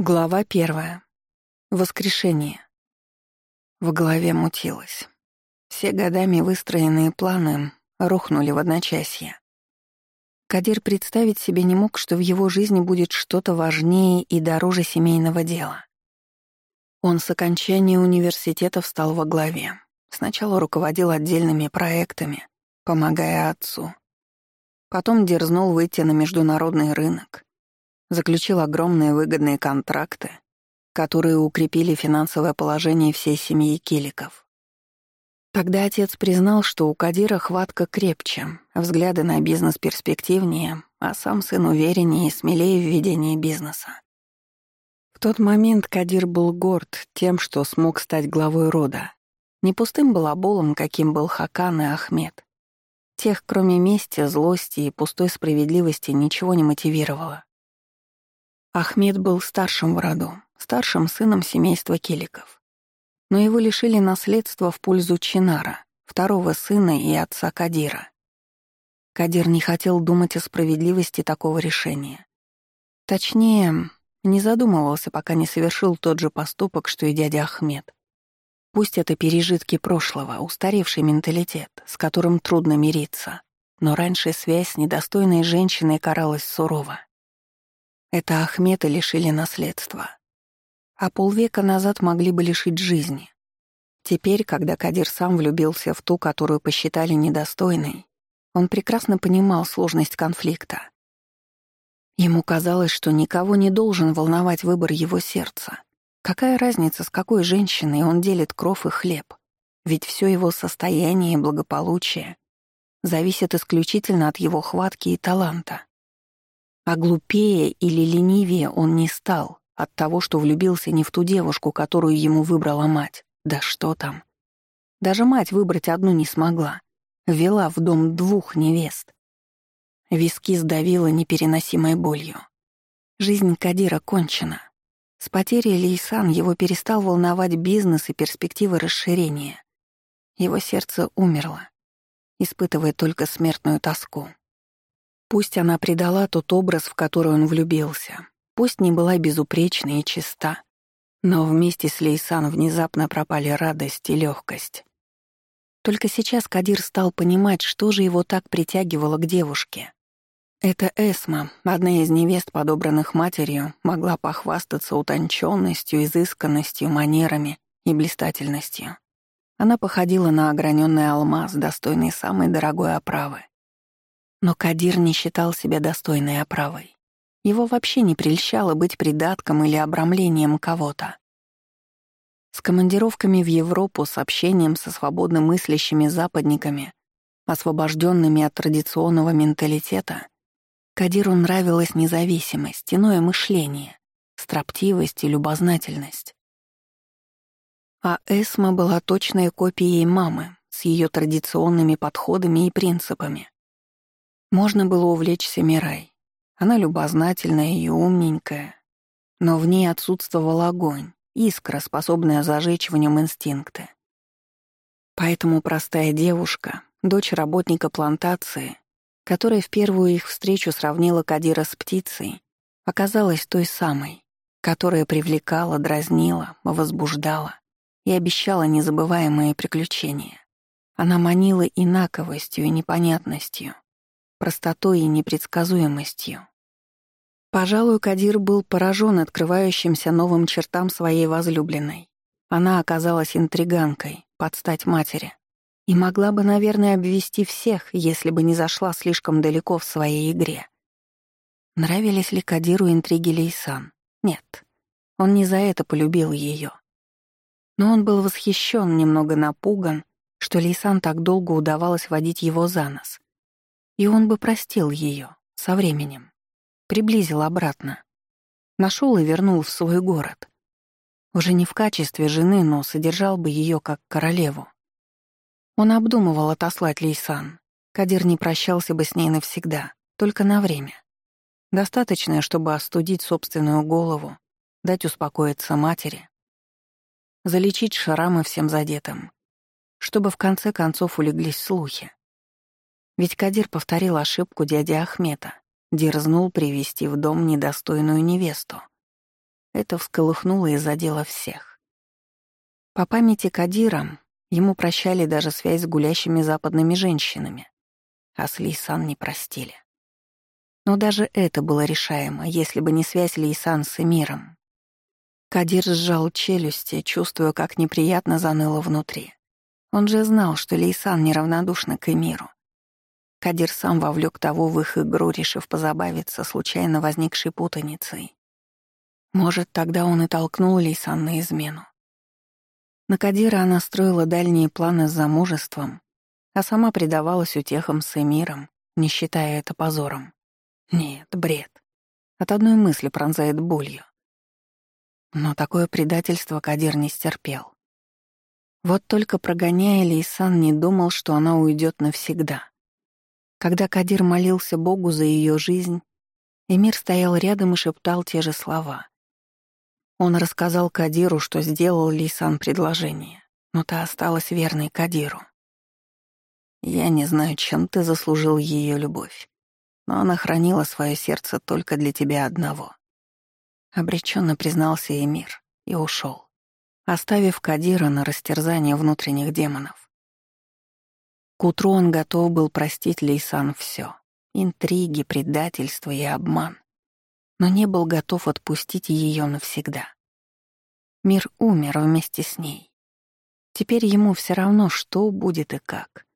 Глава первая. Воскрешение. В голове мутилось. Все годами выстроенные планы рухнули в одночасье. Кадир представить себе не мог, что в его жизни будет что-то важнее и дороже семейного дела. Он с окончания университета встал во главе. Сначала руководил отдельными проектами, помогая отцу. Потом дерзнул выйти на международный рынок. Заключил огромные выгодные контракты, которые укрепили финансовое положение всей семьи Киликов. Тогда отец признал, что у Кадира хватка крепче, взгляды на бизнес перспективнее, а сам сын увереннее и смелее в ведении бизнеса. В тот момент Кадир был горд тем, что смог стать главой рода. Не пустым балаболом, каким был Хакан и Ахмед. Тех, кроме мести, злости и пустой справедливости, ничего не мотивировало. Ахмед был старшим в роду, старшим сыном семейства Келиков. Но его лишили наследства в пользу Чинара, второго сына и отца Кадира. Кадир не хотел думать о справедливости такого решения. Точнее, не задумывался, пока не совершил тот же поступок, что и дядя Ахмед. Пусть это пережитки прошлого, устаревший менталитет, с которым трудно мириться, но раньше связь с недостойной женщиной каралась сурово. Это Ахмета лишили наследства. А полвека назад могли бы лишить жизни. Теперь, когда Кадир сам влюбился в ту, которую посчитали недостойной, он прекрасно понимал сложность конфликта. Ему казалось, что никого не должен волновать выбор его сердца, Какая разница, с какой женщиной он делит кров и хлеб? Ведь все его состояние и благополучие зависит исключительно от его хватки и таланта. А глупее или ленивее он не стал от того, что влюбился не в ту девушку, которую ему выбрала мать. Да что там. Даже мать выбрать одну не смогла. Вела в дом двух невест. Виски сдавила непереносимой болью. Жизнь Кадира кончена. С потерей Лейсан его перестал волновать бизнес и перспективы расширения. Его сердце умерло, испытывая только смертную тоску. Пусть она предала тот образ, в который он влюбился, пусть не была безупречна и чиста, но вместе с Лейсан внезапно пропали радость и легкость. Только сейчас Кадир стал понимать, что же его так притягивало к девушке. Эта Эсма, одна из невест, подобранных матерью, могла похвастаться утонченностью, изысканностью, манерами и блистательностью. Она походила на ограненный алмаз, достойный самой дорогой оправы. Но Кадир не считал себя достойной оправой. Его вообще не прельщало быть придатком или обрамлением кого-то. С командировками в Европу, с общением со свободно мыслящими западниками, освобожденными от традиционного менталитета, Кадиру нравилась независимость, иное мышление, строптивость и любознательность. А Эсма была точной копией мамы с ее традиционными подходами и принципами. Можно было увлечься Мирай. Она любознательная и умненькая, но в ней отсутствовал огонь, искра, способная зажечь в нем инстинкты. Поэтому простая девушка, дочь работника плантации, которая в первую их встречу сравнила Кадира с птицей, оказалась той самой, которая привлекала, дразнила, возбуждала и обещала незабываемые приключения. Она манила инаковостью и непонятностью, простотой и непредсказуемостью. Пожалуй, Кадир был поражен открывающимся новым чертам своей возлюбленной. Она оказалась интриганкой, под стать матери и могла бы, наверное, обвести всех, если бы не зашла слишком далеко в своей игре. Нравились ли Кадиру интриги Лейсан? Нет. Он не за это полюбил ее. Но он был восхищен, немного напуган, что Лейсан так долго удавалось водить его за нос. И он бы простил ее со временем. Приблизил обратно. Нашел и вернул в свой город. Уже не в качестве жены, но содержал бы ее как королеву. Он обдумывал отослать Лейсан. Кадир не прощался бы с ней навсегда, только на время. Достаточно, чтобы остудить собственную голову, дать успокоиться матери, залечить шрамы всем задетым, чтобы в конце концов улеглись слухи. Ведь Кадир повторил ошибку дяди Ахмета, дерзнул привести в дом недостойную невесту. это всколыхнуло и задело всех. По памяти Кадира ему прощали даже связь с гулящими западными женщинами, а с Лейсан не простили. Но даже это было решаемо, если бы не связь Лейсан с Эмиром. Кадир сжал челюсти, чувствуя, как неприятно заныло внутри. Он же знал, что Лейсан неравнодушна к Эмиру. Кадир сам вовлек того в их игру, решив позабавиться случайно возникшей путаницей. Может, тогда он и толкнул Лейсан на измену. На Кадира она строила дальние планы с замужеством, а сама предавалась утехам с Эмиром, не считая это позором. Нет, бред. От одной мысли пронзает болью. Но такое предательство Кадир не стерпел. Вот только прогоняя Лейсан, не думал, что она уйдет навсегда. Когда Кадир молился Богу за ее жизнь, Эмир стоял рядом и шептал те же слова. Он рассказал Кадиру, что сделал Лисан предложение, но та осталась верной Кадиру. «Я не знаю, чем ты заслужил ее любовь, но она хранила свое сердце только для тебя одного». Обреченно признался Эмир и ушел, оставив Кадира на растерзание внутренних демонов. К утру он готов был простить Лейсан все — интриги, предательство и обман, но не был готов отпустить ее навсегда. Мир умер вместе с ней. Теперь ему все равно, что будет и как.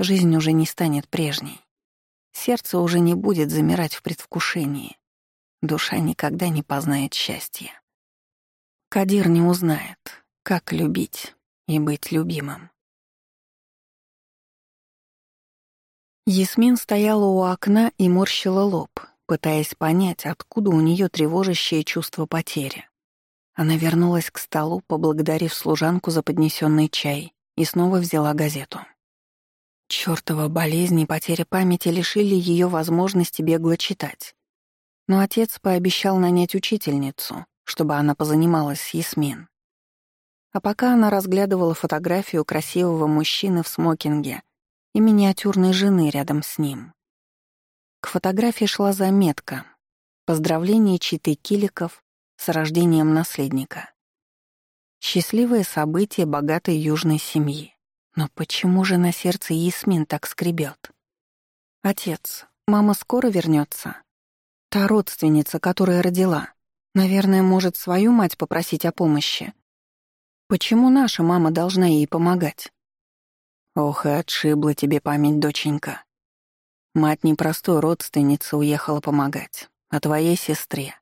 Жизнь уже не станет прежней. Сердце уже не будет замирать в предвкушении. Душа никогда не познает счастья. Кадир не узнает, как любить и быть любимым. Ясмин стояла у окна и морщила лоб, пытаясь понять, откуда у нее тревожащее чувство потери. Она вернулась к столу, поблагодарив служанку за поднесенный чай, и снова взяла газету. Чёртова болезнь и потеря памяти лишили ее возможности бегло читать. Но отец пообещал нанять учительницу, чтобы она позанималась с Ясмин. А пока она разглядывала фотографию красивого мужчины в смокинге и миниатюрной жены рядом с ним. К фотографии шла заметка «Поздравление Читы Киликов с рождением наследника». Счастливое событие богатой южной семьи. Но почему же на сердце Ясмин так скребет? «Отец, мама скоро вернется. Та родственница, которая родила, наверное, может свою мать попросить о помощи. Почему наша мама должна ей помогать?» Ох, и отшибла тебе память, доченька. Мать непростой родственница уехала помогать, а твоей сестре.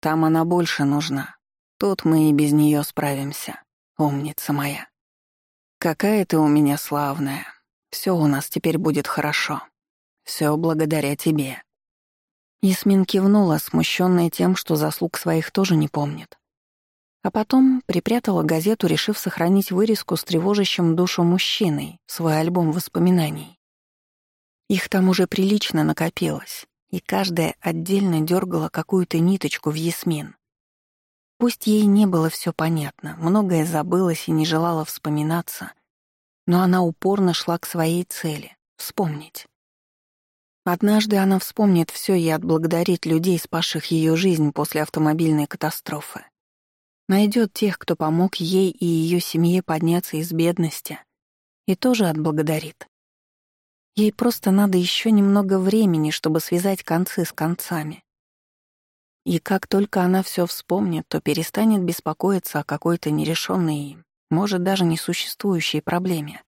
Там она больше нужна. Тут мы и без нее справимся, умница моя. Какая ты у меня славная. Все у нас теперь будет хорошо. Все благодаря тебе. Ясмин кивнула, смущенная тем, что заслуг своих тоже не помнит. А потом припрятала газету, решив сохранить вырезку с тревожащим душу мужчиной, свой альбом воспоминаний. Их там уже прилично накопилось, и каждая отдельно дергала какую-то ниточку в Ясмин. Пусть ей не было все понятно, многое забылось и не желала вспоминаться, но она упорно шла к своей цели — вспомнить. Однажды она вспомнит все и отблагодарит людей, спасших ее жизнь после автомобильной катастрофы. Найдет тех, кто помог ей и ее семье подняться из бедности, и тоже отблагодарит. Ей просто надо еще немного времени, чтобы связать концы с концами. И как только она все вспомнит, то перестанет беспокоиться о какой-то нерешенной, может, даже несуществующей проблеме.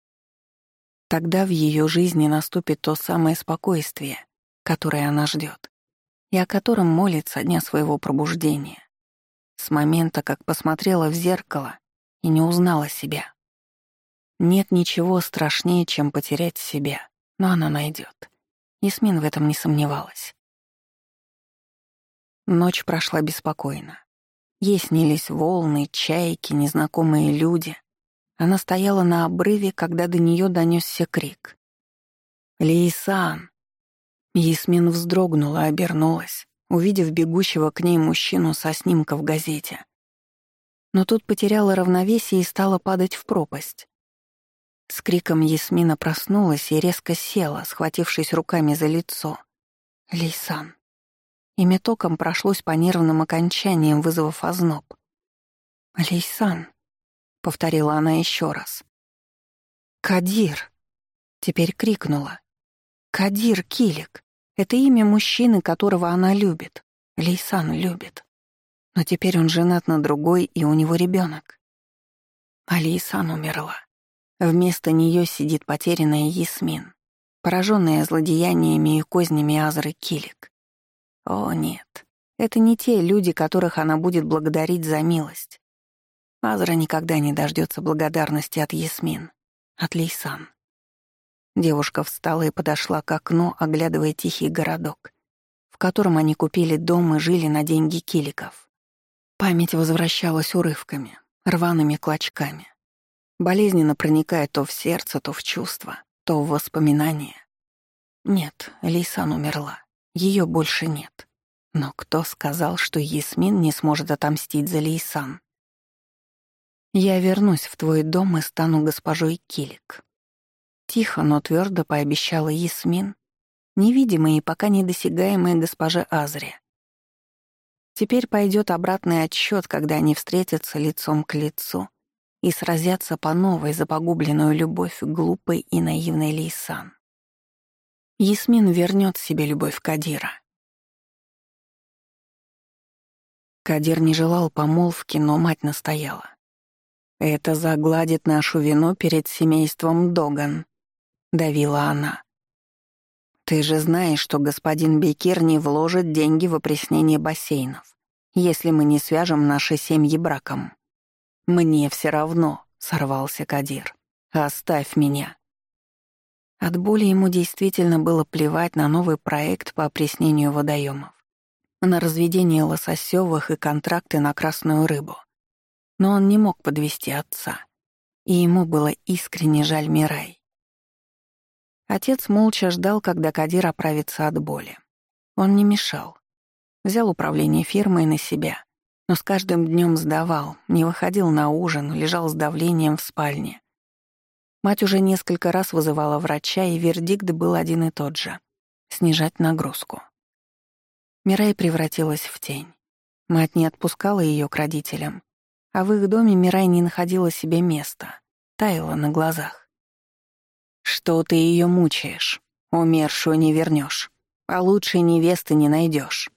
Тогда в ее жизни наступит то самое спокойствие, которое она ждет, и о котором молится дня своего пробуждения. С момента, как посмотрела в зеркало и не узнала себя. Нет ничего страшнее, чем потерять себя, но она найдет. Ясмин в этом не сомневалась. Ночь прошла беспокойно. Ей снились волны, чайки, незнакомые люди. Она стояла на обрыве, когда до нее донесся крик. «Лейсан!» Ясмин вздрогнула, обернулась увидев бегущего к ней мужчину со снимка в газете. Но тут потеряла равновесие и стала падать в пропасть. С криком Ясмина проснулась и резко села, схватившись руками за лицо. Лейсан. и метоком прошлось по нервным окончаниям, вызвав озноб. «Лейсан», — повторила она еще раз. «Кадир!» — теперь крикнула. «Кадир Килик! Это имя мужчины, которого она любит. Лейсан любит. Но теперь он женат на другой, и у него ребенок. А Лейсан умерла. Вместо нее сидит потерянная Ясмин, пораженная злодеяниями и кознями Азры Килик. О, нет, это не те люди, которых она будет благодарить за милость. Азра никогда не дождется благодарности от Ясмин, от Лейсан. Девушка встала и подошла к окну, оглядывая тихий городок, в котором они купили дом и жили на деньги киликов. Память возвращалась урывками, рваными клочками. Болезненно проникая то в сердце, то в чувства, то в воспоминания. Нет, Лейсан умерла. Ее больше нет. Но кто сказал, что Ясмин не сможет отомстить за Лейсан? Я вернусь в твой дом и стану госпожой Килик. Тихо, но твердо пообещала Ясмин, невидимая и пока недосягаемая госпожа Азри. Теперь пойдет обратный отсчет, когда они встретятся лицом к лицу и сразятся по новой за погубленную любовь глупой и наивной Лейсан. Ясмин вернет себе любовь Кадира. Кадир не желал помолвки, но мать настояла. «Это загладит нашу вину перед семейством Доган», — давила она. «Ты же знаешь, что господин Бекир не вложит деньги в опреснение бассейнов, если мы не свяжем наши семьи браком». «Мне все равно», — сорвался Кадир. «Оставь меня». От боли ему действительно было плевать на новый проект по опреснению водоемов, на разведение лососевых и контракты на красную рыбу. Но он не мог подвести отца, и ему было искренне жаль Мирай. Отец молча ждал, когда Кадир оправится от боли. Он не мешал. Взял управление фирмой на себя, но с каждым днем сдавал, не выходил на ужин, лежал с давлением в спальне. Мать уже несколько раз вызывала врача, и вердикт был один и тот же — снижать нагрузку. Мирай превратилась в тень. Мать не отпускала ее к родителям, а в их доме Мирай не находила себе места, таяла на глазах. «Что ты ее мучаешь? Умершую не вернешь, а лучшей невесты не найдешь.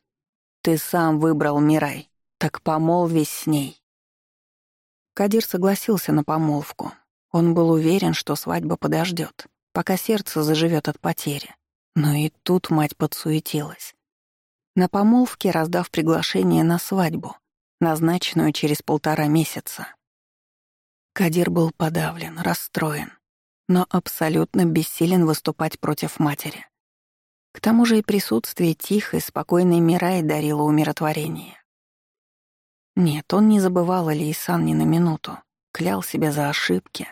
Ты сам выбрал Мирай, так помолвись с ней». Кадир согласился на помолвку. Он был уверен, что свадьба подождет, пока сердце заживет от потери. Но и тут мать подсуетилась. На помолвке, раздав приглашение на свадьбу, назначенную через полтора месяца. Кадир был подавлен, расстроен, но абсолютно бессилен выступать против матери. К тому же и присутствие тихой, спокойной Мираи дарило умиротворение. Нет, он не забывал Алиисан ни на минуту, клял себя за ошибки,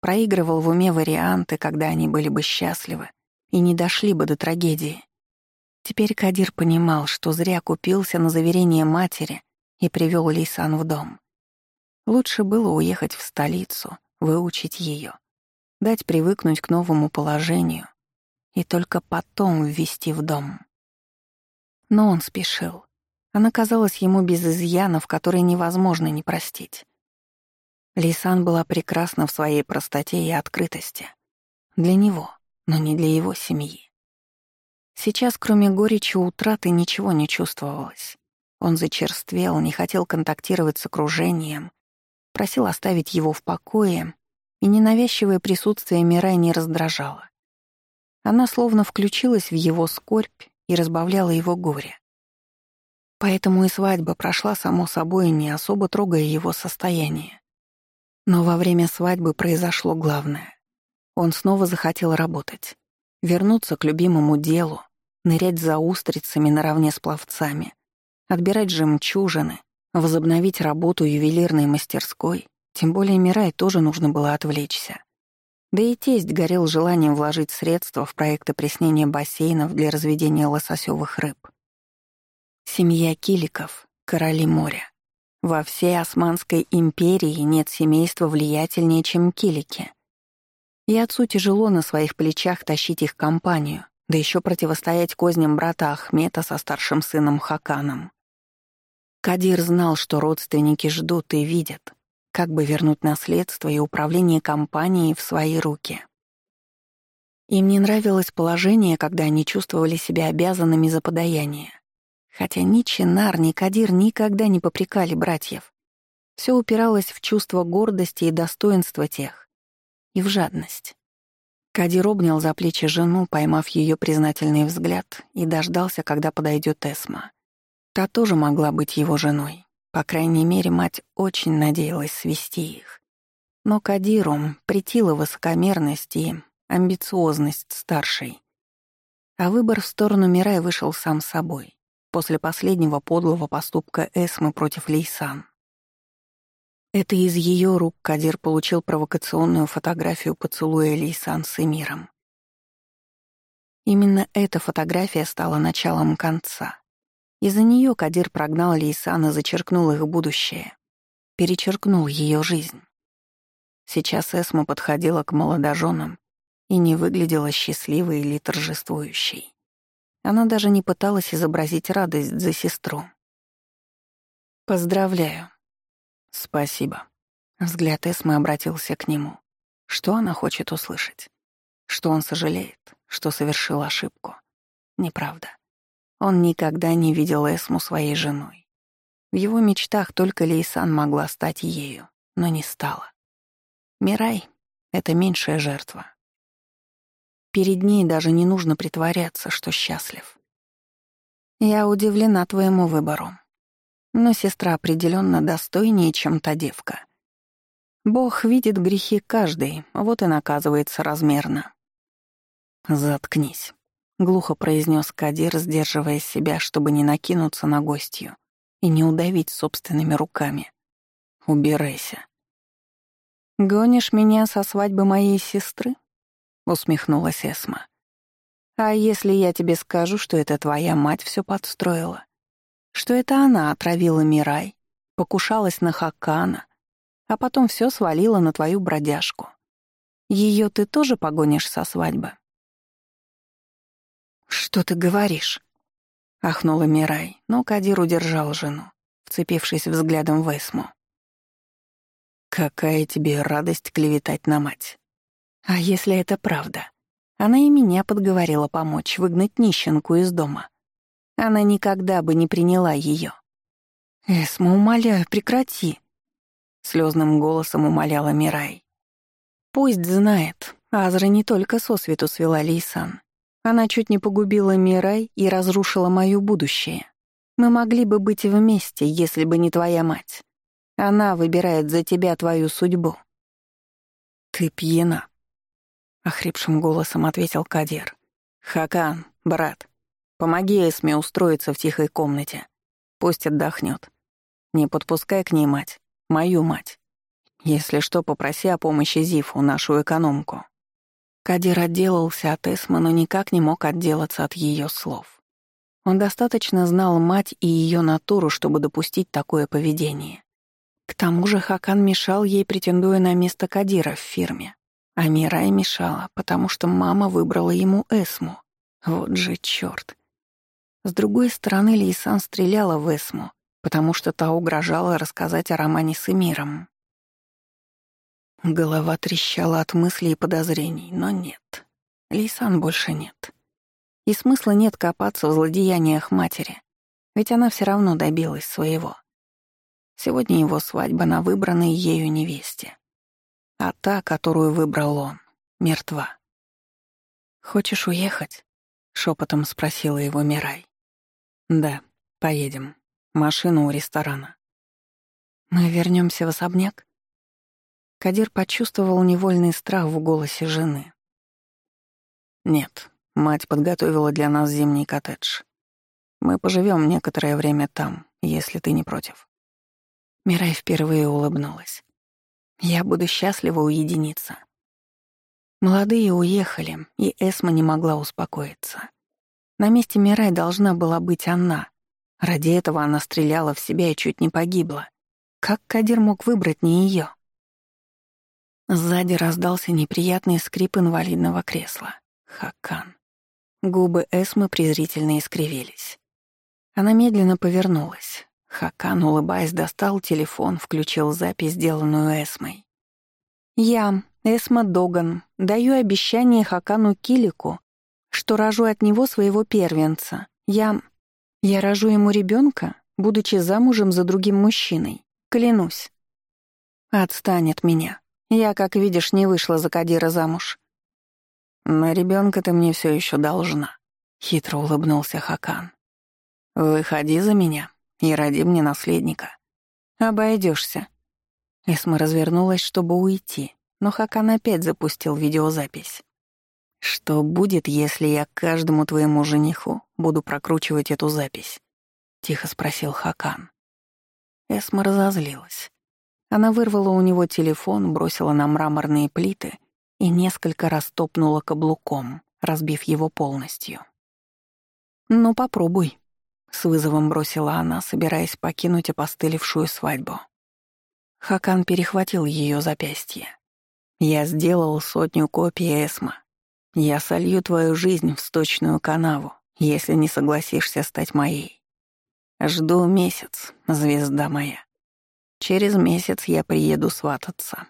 проигрывал в уме варианты, когда они были бы счастливы и не дошли бы до трагедии. Теперь Кадир понимал, что зря купился на заверение матери и привел Лейсан в дом. Лучше было уехать в столицу, выучить ее, дать привыкнуть к новому положению и только потом ввести в дом. Но он спешил. Она казалась ему без изъянов, которые невозможно не простить. Лейсан была прекрасна в своей простоте и открытости. Для него, но не для его семьи. Сейчас, кроме горечи утраты, ничего не чувствовалось. Он зачерствел, не хотел контактировать с окружением, просил оставить его в покое, и ненавязчивое присутствие Мирай не раздражало. Она словно включилась в его скорбь и разбавляла его горе. Поэтому и свадьба прошла само собой, не особо трогая его состояние. Но во время свадьбы произошло главное. Он снова захотел работать, вернуться к любимому делу, нырять за устрицами наравне с пловцами, отбирать жемчужины, возобновить работу ювелирной мастерской, тем более Мирай тоже нужно было отвлечься. Да и тесть горел желанием вложить средства в проект опреснения бассейнов для разведения лососевых рыб. Семья Киликов — короли моря. Во всей Османской империи нет семейства влиятельнее, чем Килики. И отцу тяжело на своих плечах тащить их компанию, Да еще противостоять козням брата Ахмета со старшим сыном Хаканом. Кадир знал, что родственники ждут и видят, как бы вернуть наследство и управление компанией в свои руки. Им не нравилось положение, когда они чувствовали себя обязанными за подаяние. Хотя ни Чинар, ни Кадир никогда не попрекали братьев. Все упиралось в чувство гордости и достоинства тех. И в жадность. Кадир обнял за плечи жену, поймав ее признательный взгляд, и дождался, когда подойдет Эсма. Та тоже могла быть его женой. По крайней мере, мать очень надеялась свести их. Но Кадиру притила высокомерность и амбициозность старшей. А выбор в сторону Мирай вышел сам собой, после последнего подлого поступка Эсмы против Лейсан. Это из ее рук Кадир получил провокационную фотографию поцелуя Лейсан с Эмиром. Именно эта фотография стала началом конца. Из-за нее Кадир прогнал Лейсан и зачеркнул их будущее. Перечеркнул ее жизнь. Сейчас Эсма подходила к молодоженам и не выглядела счастливой или торжествующей. Она даже не пыталась изобразить радость за сестру. «Поздравляю». «Спасибо». Взгляд Эсмы обратился к нему. Что она хочет услышать? Что он сожалеет, что совершил ошибку? Неправда. Он никогда не видел Эсму своей женой. В его мечтах только Лейсан могла стать ею, но не стала. Мирай — это меньшая жертва. Перед ней даже не нужно притворяться, что счастлив. Я удивлена твоему выбору. Но сестра определенно достойнее, чем та девка. Бог видит грехи каждой, вот и наказывается размерно. «Заткнись», глухо произнес Кадир, сдерживая себя, чтобы не накинуться на гостью и не удавить собственными руками. «Убирайся». «Гонишь меня со свадьбы моей сестры?» — усмехнулась Эсма. «А если я тебе скажу, что это твоя мать все подстроила? Что это она отравила Мирай, покушалась на Хакана, а потом все свалила на твою бродяжку? Ее ты тоже погонишь со свадьбы?» «Что ты говоришь?» — ахнула Мирай, но Кадир удержал жену, вцепившись взглядом в Эсму. «Какая тебе радость клеветать на мать!» «А если это правда?» Она и меня подговорила помочь выгнать нищенку из дома. Она никогда бы не приняла ее. «Эсма, умоляю, прекрати!» Слезным голосом умоляла Мирай. «Пусть знает, Азра не только сосвету свела Лейсан, она чуть не погубила Мирай и разрушила моё будущее. Мы могли бы быть вместе, если бы не твоя мать. Она выбирает за тебя твою судьбу». «Ты пьяна», — охрипшим голосом ответил Кадир. «Хакан, брат, помоги Эсме устроиться в тихой комнате. Пусть отдохнет. Не подпускай к ней мать, мою мать. Если что, попроси о помощи Зифу, нашу экономку». Кадир отделался от Эсма, но никак не мог отделаться от ее слов. Он достаточно знал мать и ее натуру, чтобы допустить такое поведение. К тому же Хакан мешал ей, претендуя на место Кадира в фирме. А Мирай мешала, потому что мама выбрала ему Эсму. Вот же чёрт. С другой стороны, Лейсан стреляла в Эсму, потому что та угрожала рассказать о романе с Эмиром. Голова трещала от мыслей и подозрений, но нет. Лейсан больше нет. И смысла нет копаться в злодеяниях матери, ведь она все равно добилась своего. Сегодня его свадьба на выбранной ею невесте. А та, которую выбрал он, мертва. «Хочешь уехать?» — шепотом спросила его Мирай. «Да, поедем. Машина у ресторана». «Мы вернемся в особняк?» Кадир почувствовал невольный страх в голосе жены. «Нет, мать подготовила для нас зимний коттедж. Мы поживем некоторое время там, если ты не против». Мирай впервые улыбнулась. «Я буду счастлива уединиться». Молодые уехали, и Эсма не могла успокоиться. На месте Мирай должна была быть она. Ради этого она стреляла в себя и чуть не погибла. Как Кадир мог выбрать не ее? Сзади раздался неприятный скрип инвалидного кресла. Хакан. Губы Эсмы презрительно искривились. Она медленно повернулась. Хакан, улыбаясь, достал телефон, включил запись, сделанную Эсмой. «Я, Эсма Доган, даю обещание Хакану Килику, что рожу от него своего первенца. Я... Я рожу ему ребенка, будучи замужем за другим мужчиной. Клянусь. Отстань от меня. Я, как видишь, не вышла за Кадира замуж. На ребенка ты мне все еще должна, хитро улыбнулся Хакан. Выходи за меня и роди мне наследника. Обойдешься. Эсма развернулась, чтобы уйти, но Хакан опять запустил видеозапись. «Что будет, если я каждому твоему жениху буду прокручивать эту запись?» — тихо спросил Хакан. Эсма разозлилась. Она вырвала у него телефон, бросила на мраморные плиты и несколько раз топнула каблуком, разбив его полностью. «Ну, попробуй», — с вызовом бросила она, собираясь покинуть опостылевшую свадьбу. Хакан перехватил ее запястье. «Я сделал сотню копий Эсма. Я солью твою жизнь в сточную канаву, если не согласишься стать моей. Жду месяц, звезда моя. Через месяц я приеду свататься».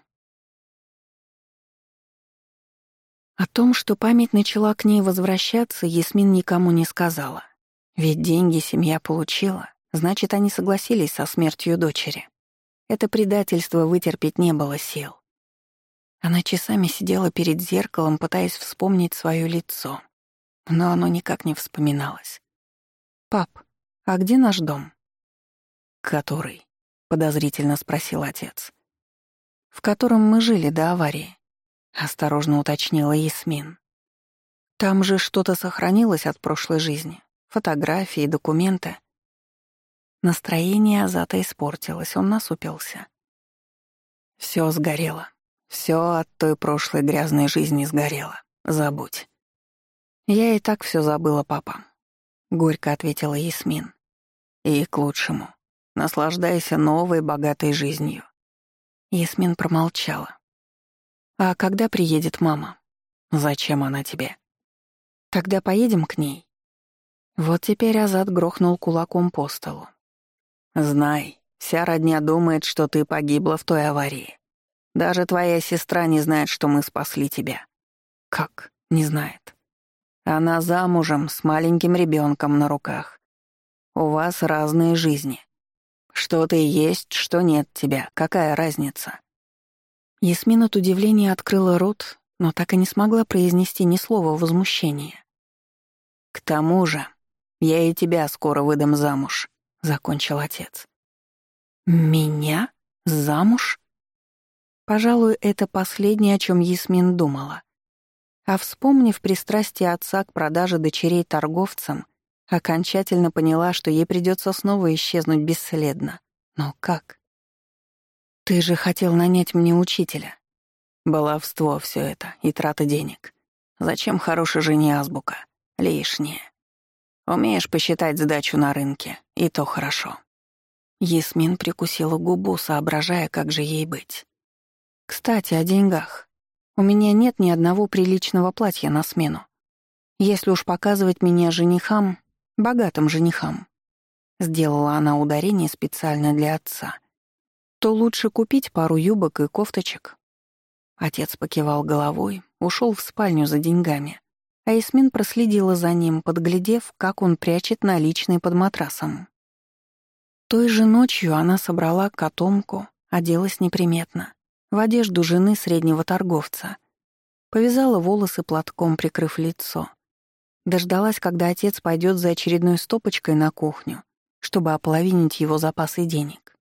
О том, что память начала к ней возвращаться, Ясмин никому не сказала. Ведь деньги семья получила, значит, они согласились со смертью дочери. Это предательство вытерпеть не было сил. Она часами сидела перед зеркалом, пытаясь вспомнить свое лицо, но оно никак не вспоминалось. «Пап, а где наш дом?» «Который?» — подозрительно спросил отец. «В котором мы жили до аварии», — осторожно уточнила Ясмин. «Там же что-то сохранилось от прошлой жизни, фотографии, документы». Настроение Азата испортилось, он насупился. Все сгорело. Все от той прошлой грязной жизни сгорело. Забудь. Я и так все забыла, папа. Горько ответила Ясмин. И к лучшему. Наслаждайся новой, богатой жизнью. Ясмин промолчала. «А когда приедет мама?» «Зачем она тебе?» «Тогда поедем к ней». Вот теперь Азат грохнул кулаком по столу. Знай, вся родня думает, что ты погибла в той аварии. Даже твоя сестра не знает, что мы спасли тебя. Как? Не знает. Она замужем с маленьким ребенком на руках. У вас разные жизни. Что ты есть, что нет тебя. Какая разница? Ясмин от удивления открыла рот, но так и не смогла произнести ни слова возмущения. К тому же, я и тебя скоро выдам замуж. — закончил отец. «Меня? Замуж?» Пожалуй, это последнее, о чем Ясмин думала. А вспомнив пристрастие отца к продаже дочерей торговцам, окончательно поняла, что ей придется снова исчезнуть бесследно. Но как? «Ты же хотел нанять мне учителя». Баловство все это и трата денег. Зачем хорошей жене азбука? Лишнее. Умеешь посчитать сдачу на рынке, и то хорошо». Ясмин прикусила губу, соображая, как же ей быть. «Кстати, о деньгах. У меня нет ни одного приличного платья на смену. Если уж показывать меня женихам, богатым женихам, сделала она ударение специально для отца, то лучше купить пару юбок и кофточек. Отец покивал головой, ушел в спальню за деньгами, а Ясмин проследила за ним, подглядев, как он прячет наличные под матрасом. Той же ночью она собрала котомку, оделась неприметно, в одежду жены среднего торговца. Повязала волосы платком, прикрыв лицо. Дождалась, когда отец пойдет за очередной стопочкой на кухню, чтобы ополовинить его запасы денег.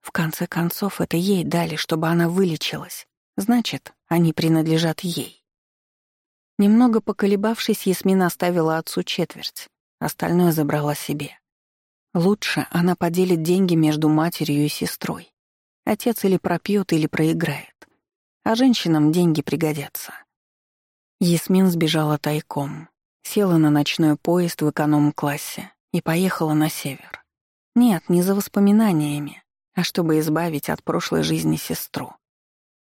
В конце концов, это ей дали, чтобы она вылечилась. Значит, они принадлежат ей. Немного поколебавшись, Ясмина оставила отцу четверть, остальное забрала себе. Лучше она поделит деньги между матерью и сестрой. Отец или пропьет, или проиграет. А женщинам деньги пригодятся. Ясмин сбежала тайком, села на ночной поезд в эконом-классе и поехала на север. Нет, не за воспоминаниями, а чтобы избавить от прошлой жизни сестру.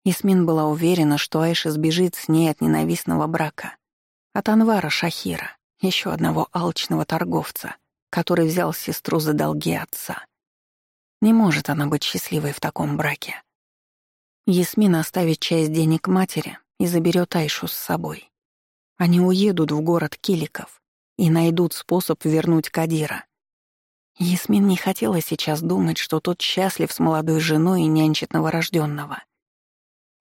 Ясмин была уверена, что Айша сбежит с ней от ненавистного брака. От Анвара Шахира, еще одного алчного торговца, который взял сестру за долги отца. Не может она быть счастливой в таком браке. Ясмин оставит часть денег матери и заберет Айшу с собой. Они уедут в город Киликов и найдут способ вернуть Кадира. Ясмин не хотела сейчас думать, что тот счастлив с молодой женой и нянчит новорожденного.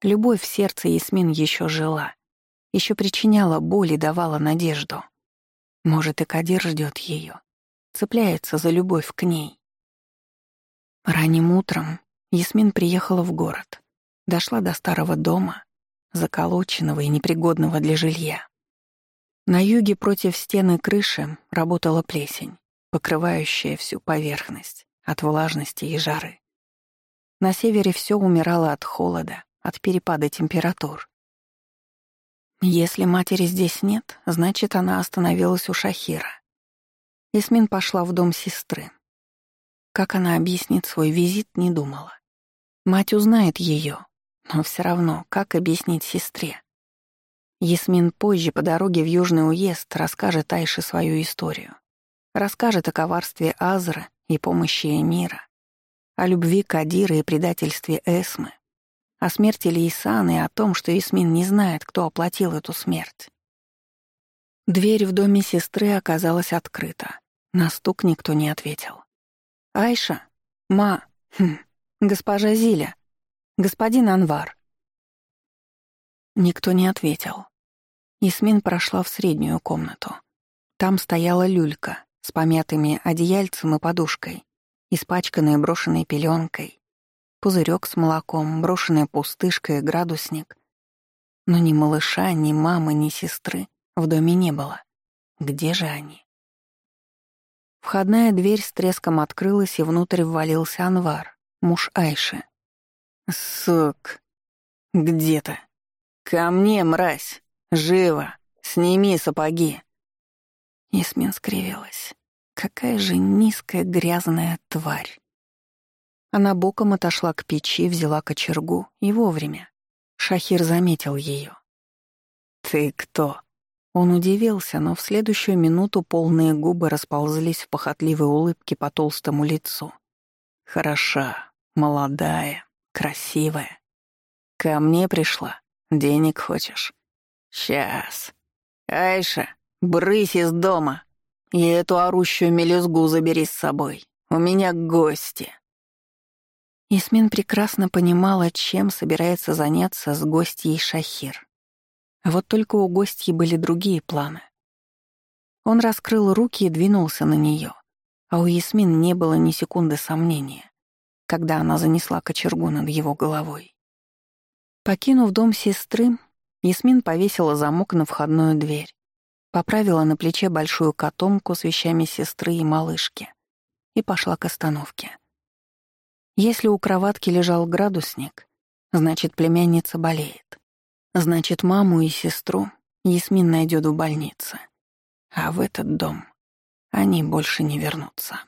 Любовь в сердце Ясмин еще жила, еще причиняла боль и давала надежду. Может, и Кадир ждет ее, цепляется за любовь к ней. Ранним утром Ясмин приехала в город, дошла до старого дома, заколоченного и непригодного для жилья. На юге против стены крыши работала плесень, покрывающая всю поверхность от влажности и жары. На севере все умирало от холода, от перепада температур. Если матери здесь нет, значит, она остановилась у Шахира. Ясмин пошла в дом сестры. Как она объяснит свой визит, не думала. Мать узнает ее, но все равно, как объяснить сестре? Ясмин позже по дороге в Южный уезд расскажет Айше свою историю. Расскажет о коварстве Азра и помощи Эмира, о любви Кадира и предательстве Эсмы, о смерти Лейсаны и о том, что Ясмин не знает, кто оплатил эту смерть. Дверь в доме сестры оказалась открыта. На стук никто не ответил. «Айша? Ма? Хм, госпожа Зиля? Господин Анвар?» Никто не ответил. Ясмин прошла в среднюю комнату. Там стояла люлька с помятыми одеяльцем и подушкой, испачканной брошенной пеленкой, пузырек с молоком, брошенная пустышка и градусник. Но ни малыша, ни мамы, ни сестры в доме не было. Где же они? Входная дверь с треском открылась, и внутрь ввалился Анвар, муж Айши. «Сук! Где то Ко мне, мразь!» «Живо! Сними сапоги!» Ясмин скривилась. Какая же низкая грязная тварь. Она боком отошла к печи, взяла кочергу, и вовремя. Шахир заметил ее. «Ты кто?» Он удивился, но в следующую минуту полные губы расползлись в похотливой улыбке по толстому лицу. «Хороша, молодая, красивая. Ко мне пришла. Денег хочешь?» «Сейчас. Айша, брысь из дома. И эту орущую мелюзгу забери с собой. У меня гости». Ясмин прекрасно понимала, чем собирается заняться с гостьей Шахир. Вот только у гостьи были другие планы. Он раскрыл руки и двинулся на нее, а у Ясмин не было ни секунды сомнения, когда она занесла кочергу над его головой. Покинув дом сестры, Ясмин повесила замок на входную дверь, поправила на плече большую котомку с вещами сестры и малышки и пошла к остановке. Если у кроватки лежал градусник, значит, племянница болеет. Значит, маму и сестру Ясмин найдет в больнице. А в этот дом они больше не вернутся.